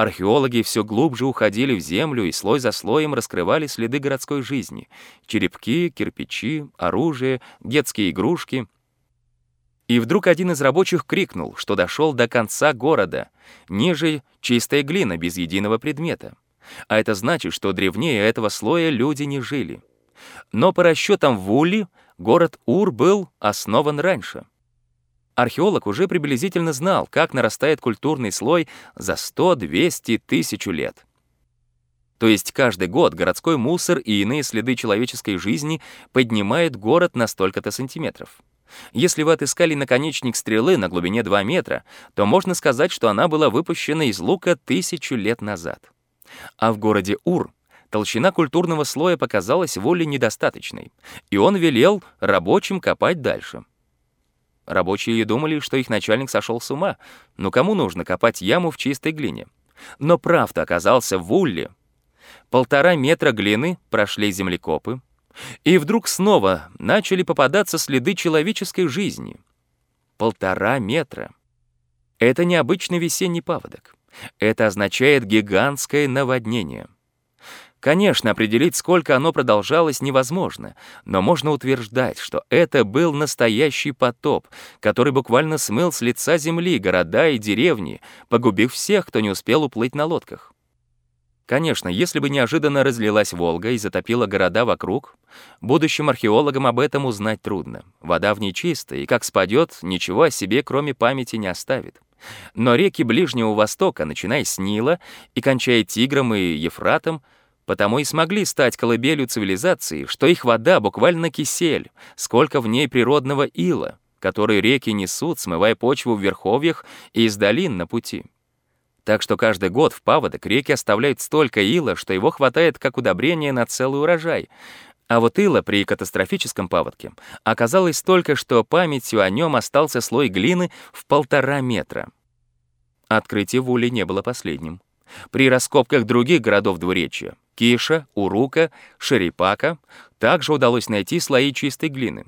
Археологи все глубже уходили в землю и слой за слоем раскрывали следы городской жизни. Черепки, кирпичи, оружие, детские игрушки. И вдруг один из рабочих крикнул, что дошел до конца города. Ниже — чистая глина без единого предмета. А это значит, что древнее этого слоя люди не жили. Но по расчетам Вулли город Ур был основан раньше. Археолог уже приблизительно знал, как нарастает культурный слой за 100, 200, тысячу лет. То есть каждый год городской мусор и иные следы человеческой жизни поднимают город на столько-то сантиметров. Если вы отыскали наконечник стрелы на глубине 2 метра, то можно сказать, что она была выпущена из лука тысячу лет назад. А в городе Ур толщина культурного слоя показалась воле недостаточной, и он велел рабочим копать дальше. Рабочие думали, что их начальник сошел с ума, но кому нужно копать яму в чистой глине? Но прав-то оказался в Улле. Полтора метра глины прошли землекопы, и вдруг снова начали попадаться следы человеческой жизни. Полтора метра. Это необычный весенний паводок. Это означает гигантское наводнение — Конечно, определить, сколько оно продолжалось, невозможно, но можно утверждать, что это был настоящий потоп, который буквально смыл с лица земли города и деревни, погубив всех, кто не успел уплыть на лодках. Конечно, если бы неожиданно разлилась Волга и затопила города вокруг, будущим археологам об этом узнать трудно. Вода в ней чистая, и как спадет, ничего о себе, кроме памяти, не оставит. Но реки Ближнего Востока, начиная с Нила и кончая Тигром и Ефратом, потому и смогли стать колыбелью цивилизации, что их вода буквально кисель, сколько в ней природного ила, который реки несут, смывая почву в верховьях и из долин на пути. Так что каждый год в паводок реки оставляют столько ила, что его хватает как удобрение на целый урожай. А вот ила при катастрофическом паводке оказалось столько, что памятью о нем остался слой глины в полтора метра. Открытие в Уле не было последним. При раскопках других городов двуречья — Киша, Урука, Шерипака — также удалось найти слои чистой глины.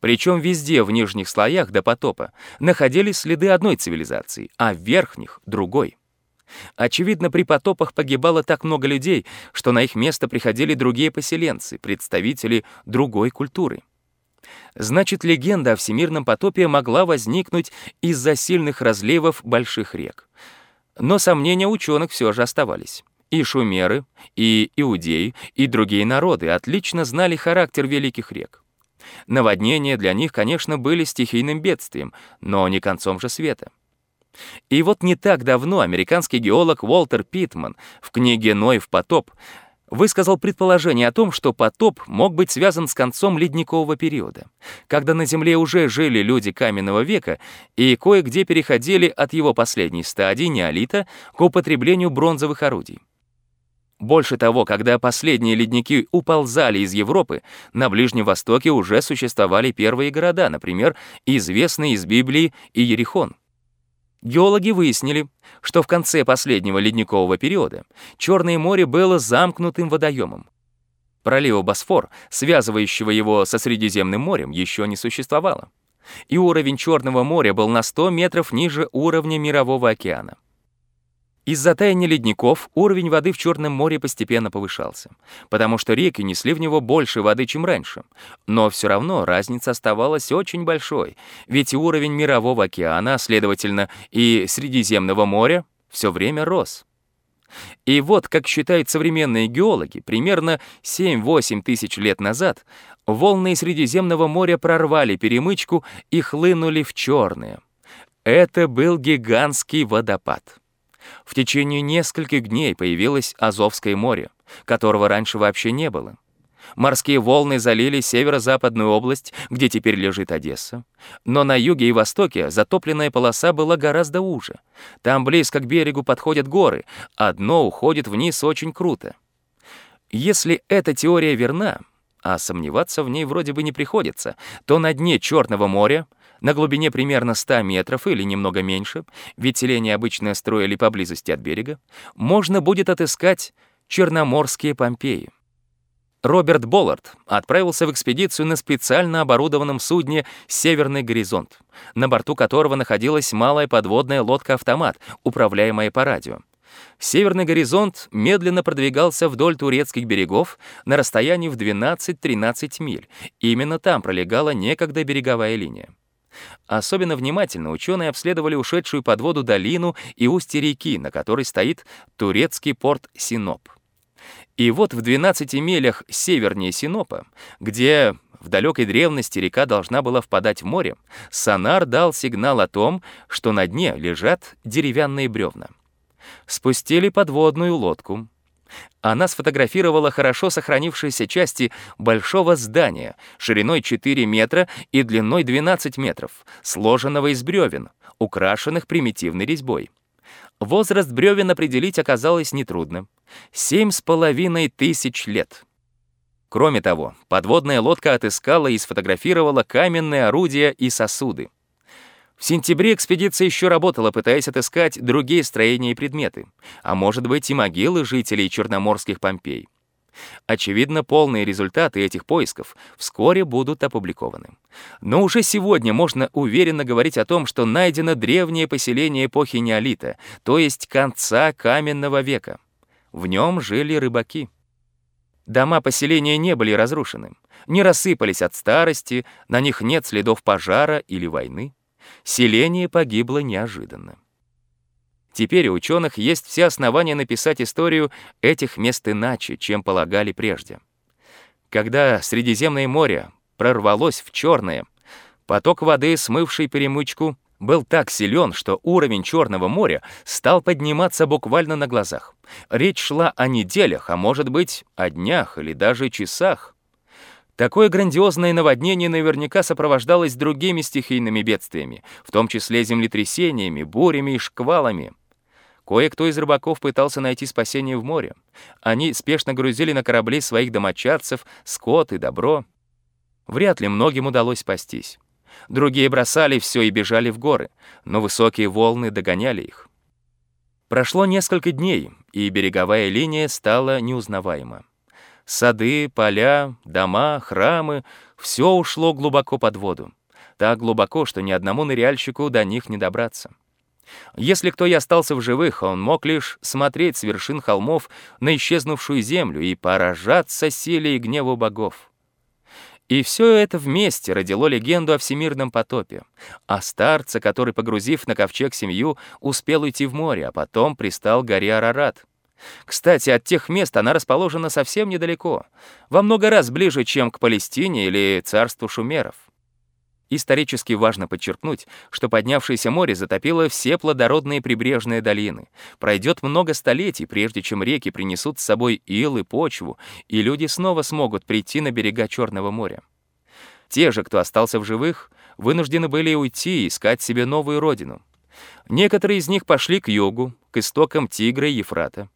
Причем везде в нижних слоях до потопа находились следы одной цивилизации, а в верхних — другой. Очевидно, при потопах погибало так много людей, что на их место приходили другие поселенцы, представители другой культуры. Значит, легенда о всемирном потопе могла возникнуть из-за сильных разливов больших рек. Но сомнения ученых все же оставались. И шумеры, и иудеи, и другие народы отлично знали характер великих рек. Наводнения для них, конечно, были стихийным бедствием, но не концом же света. И вот не так давно американский геолог Уолтер Питман в книге «Ной в потоп» высказал предположение о том, что потоп мог быть связан с концом ледникового периода, когда на Земле уже жили люди каменного века и кое-где переходили от его последней стадии неолита к употреблению бронзовых орудий. Больше того, когда последние ледники уползали из Европы, на Ближнем Востоке уже существовали первые города, например, известный из Библии Иерихон. Геологи выяснили, что в конце последнего ледникового периода Черное море было замкнутым водоемом. Пролива Босфор, связывающего его со Средиземным морем, еще не существовало. И уровень Черного моря был на 100 метров ниже уровня Мирового океана. Из-за таяния ледников уровень воды в Черном море постепенно повышался, потому что реки несли в него больше воды, чем раньше. Но все равно разница оставалась очень большой, ведь уровень Мирового океана, следовательно, и Средиземного моря все время рос. И вот, как считают современные геологи, примерно 7-8 тысяч лет назад волны Средиземного моря прорвали перемычку и хлынули в Черное. Это был гигантский водопад. В течение нескольких дней появилось Азовское море, которого раньше вообще не было. Морские волны залили северо-западную область, где теперь лежит Одесса. Но на юге и востоке затопленная полоса была гораздо уже. Там близко к берегу подходят горы, а дно уходит вниз очень круто. Если эта теория верна, а сомневаться в ней вроде бы не приходится, то на дне Черного моря на глубине примерно 100 метров или немного меньше, ведь селения обычно строили поблизости от берега, можно будет отыскать черноморские Помпеи. Роберт Боллард отправился в экспедицию на специально оборудованном судне «Северный горизонт», на борту которого находилась малая подводная лодка-автомат, управляемая по радио. Северный горизонт медленно продвигался вдоль турецких берегов на расстоянии в 12-13 миль. Именно там пролегала некогда береговая линия. Особенно внимательно ученые обследовали ушедшую под воду долину и устье реки, на которой стоит турецкий порт Синоп. И вот в 12 милях севернее Синопа, где в далекой древности река должна была впадать в море, сонар дал сигнал о том, что на дне лежат деревянные бревна. Спустили подводную лодку. Она сфотографировала хорошо сохранившиеся части большого здания шириной 4 метра и длиной 12 метров, сложенного из бревен, украшенных примитивной резьбой. Возраст бревен определить оказалось нетрудно. Семь с половиной тысяч лет. Кроме того, подводная лодка отыскала и сфотографировала каменные орудия и сосуды. В сентябре экспедиция еще работала, пытаясь отыскать другие строения и предметы, а может быть и могилы жителей черноморских Помпей. Очевидно, полные результаты этих поисков вскоре будут опубликованы. Но уже сегодня можно уверенно говорить о том, что найдено древнее поселение эпохи неолита, то есть конца каменного века. В нем жили рыбаки. Дома поселения не были разрушены, не рассыпались от старости, на них нет следов пожара или войны. Селение погибло неожиданно. Теперь у ученых есть все основания написать историю этих мест иначе, чем полагали прежде. Когда Средиземное море прорвалось в Черное, поток воды, смывший перемычку, был так силен, что уровень Черного моря стал подниматься буквально на глазах. Речь шла о неделях, а может быть, о днях или даже часах. Такое грандиозное наводнение наверняка сопровождалось другими стихийными бедствиями, в том числе землетрясениями, бурями и шквалами. Кое-кто из рыбаков пытался найти спасение в море. Они спешно грузили на корабли своих домочадцев, скот и добро. Вряд ли многим удалось спастись. Другие бросали все и бежали в горы, но высокие волны догоняли их. Прошло несколько дней, и береговая линия стала неузнаваема. Сады, поля, дома, храмы — все ушло глубоко под воду. Так глубоко, что ни одному ныряльщику до них не добраться. Если кто и остался в живых, он мог лишь смотреть с вершин холмов на исчезнувшую землю и поражаться силе и гневу богов. И все это вместе родило легенду о всемирном потопе, о старце, который, погрузив на ковчег семью, успел уйти в море, а потом пристал к горе Арарат. Кстати, от тех мест она расположена совсем недалеко, во много раз ближе, чем к Палестине или царству шумеров. Исторически важно подчеркнуть, что поднявшееся море затопило все плодородные прибрежные долины. Пройдет много столетий, прежде чем реки принесут с собой ил и почву, и люди снова смогут прийти на берега Черного моря. Те же, кто остался в живых, вынуждены были уйти и искать себе новую родину. Некоторые из них пошли к югу, к истокам Тигра и Ефрата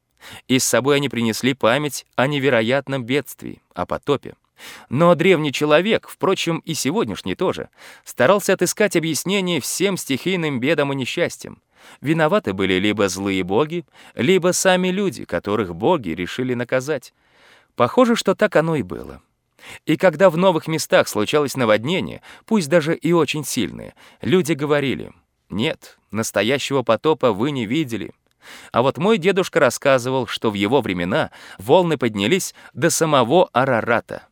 и с собой они принесли память о невероятном бедствии, о потопе. Но древний человек, впрочем, и сегодняшний тоже, старался отыскать объяснение всем стихийным бедам и несчастьям. Виноваты были либо злые боги, либо сами люди, которых боги решили наказать. Похоже, что так оно и было. И когда в новых местах случалось наводнение, пусть даже и очень сильное, люди говорили, «Нет, настоящего потопа вы не видели». А вот мой дедушка рассказывал, что в его времена волны поднялись до самого Арарата.